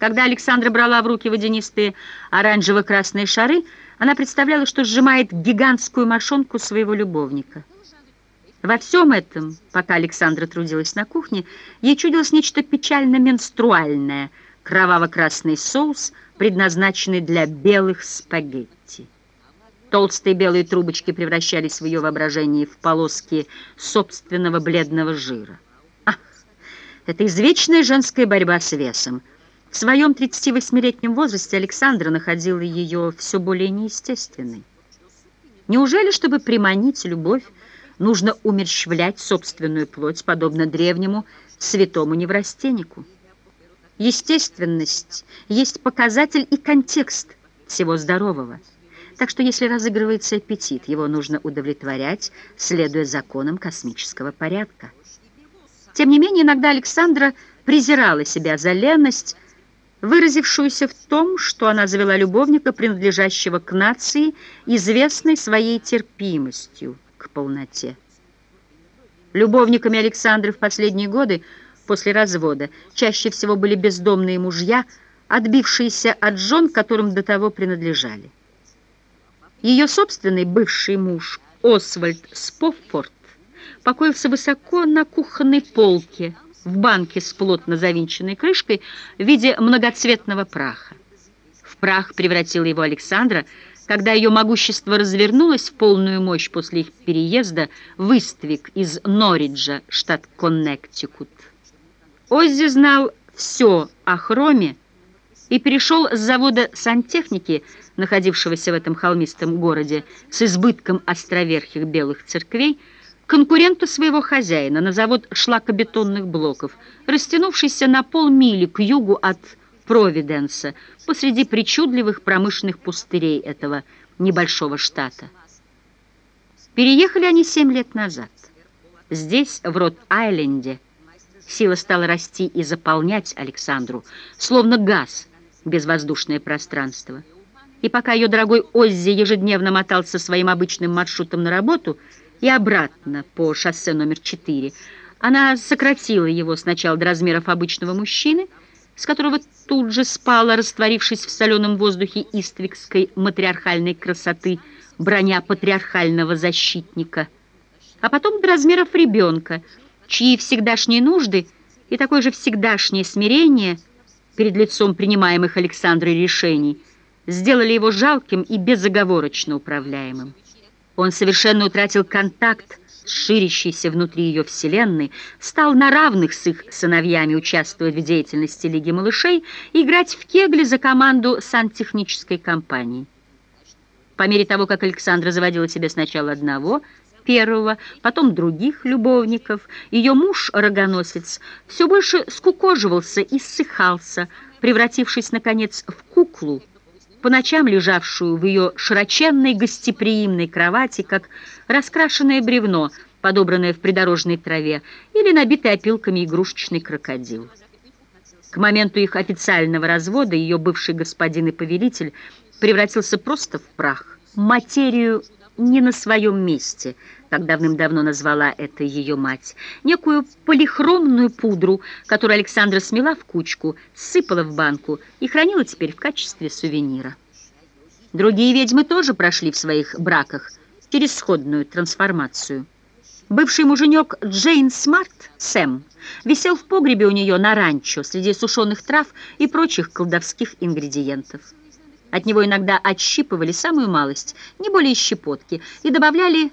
Когда Александра брала в руки водянистые оранжево-красные шары, она представляла, что сжимает гигантскую мошонку своего любовника. Во всем этом, пока Александра трудилась на кухне, ей чудилось нечто печально-менструальное, кроваво-красный соус, предназначенный для белых спагетти. Толстые белые трубочки превращались в ее воображении в полоски собственного бледного жира. Ах, это извечная женская борьба с весом. В своем 38-летнем возрасте Александра находила ее все более неестественной. Неужели, чтобы приманить любовь, нужно умерщвлять собственную плоть, подобно древнему святому неврастеннику? Естественность есть показатель и контекст всего здорового. Так что если разыгрывается аппетит, его нужно удовлетворять, следуя законам космического порядка. Тем не менее, иногда Александра презирала себя за леность, выразившуюся в том, что она завела любовника, принадлежащего к нации, известной своей терпимостью к полноте. Любовниками Александры в последние годы после развода чаще всего были бездомные мужья, отбившиеся от жен, которым до того принадлежали. Ее собственный бывший муж Освальд Споффорд покоился высоко на кухонной полке в банке с плотно завинченной крышкой в виде многоцветного праха. В прах превратила его Александра, когда ее могущество развернулось в полную мощь после их переезда в Иствик из Норриджа, штат Коннектикут. Оззи знал все о хроме и перешел с завода сантехники находившегося в этом холмистом городе с избытком островерхих белых церквей, конкуренту своего хозяина на завод шлакобетонных блоков, растянувшийся на полмили к югу от Провиденса, посреди причудливых промышленных пустырей этого небольшого штата. Переехали они семь лет назад. Здесь, в Рот-Айленде, сила стала расти и заполнять Александру, словно газ, безвоздушное пространство. И пока ее дорогой Оззи ежедневно мотался своим обычным маршрутом на работу и обратно по шоссе номер 4, она сократила его сначала до размеров обычного мужчины, с которого тут же спала, растворившись в соленом воздухе иствикской матриархальной красоты, броня патриархального защитника, а потом до размеров ребенка, чьи всегдашние нужды и такое же всегдашнее смирение перед лицом принимаемых Александрой решений – сделали его жалким и безоговорочно управляемым. Он совершенно утратил контакт с ширящейся внутри ее вселенной, стал на равных с их сыновьями участвовать в деятельности Лиги малышей и играть в кегли за команду сантехнической компании. По мере того, как Александра заводила себе сначала одного, первого, потом других любовников, ее муж-рогоносец все больше скукоживался и ссыхался, превратившись, наконец, в куклу, по ночам лежавшую в ее широченной гостеприимной кровати, как раскрашенное бревно, подобранное в придорожной траве, или набитый опилками игрушечный крокодил. К моменту их официального развода ее бывший господин и повелитель превратился просто в прах, материю не на своем месте, как давным-давно назвала это ее мать, некую полихромную пудру, которую Александра смела в кучку, сыпала в банку и хранила теперь в качестве сувенира. Другие ведьмы тоже прошли в своих браках через сходную трансформацию. Бывший муженек Джейн Смарт, Сэм, висел в погребе у нее на ранчо среди сушеных трав и прочих колдовских ингредиентов. От него иногда отщипывали самую малость, не более щепотки, и добавляли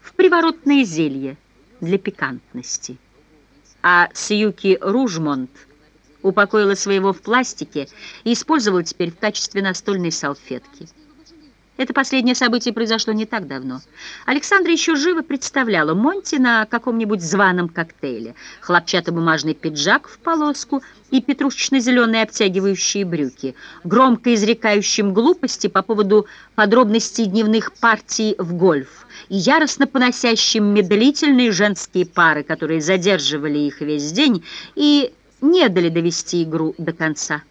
в приворотное зелье для пикантности. А Сьюки Ружмонт упокоила своего в пластике и использовала теперь в качестве настольной салфетки. Это последнее событие произошло не так давно. Александра еще живо представляла Монти на каком-нибудь званом коктейле. Хлопчатобумажный пиджак в полоску и петрушечно-зеленые обтягивающие брюки, громко изрекающим глупости по поводу подробностей дневных партий в гольф и яростно поносящим медлительные женские пары, которые задерживали их весь день и не дали довести игру до конца.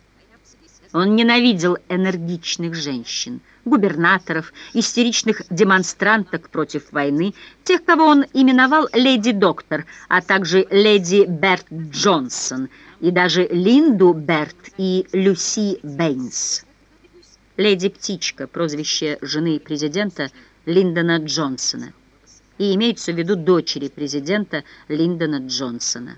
Он ненавидел энергичных женщин, губернаторов, истеричных демонстранток против войны, тех, кого он именовал «леди-доктор», а также «леди Берт Джонсон» и даже Линду Берт и Люси Бэйнс. «Леди-птичка» — прозвище жены президента Линдона Джонсона. И имеется в виду дочери президента Линдона Джонсона.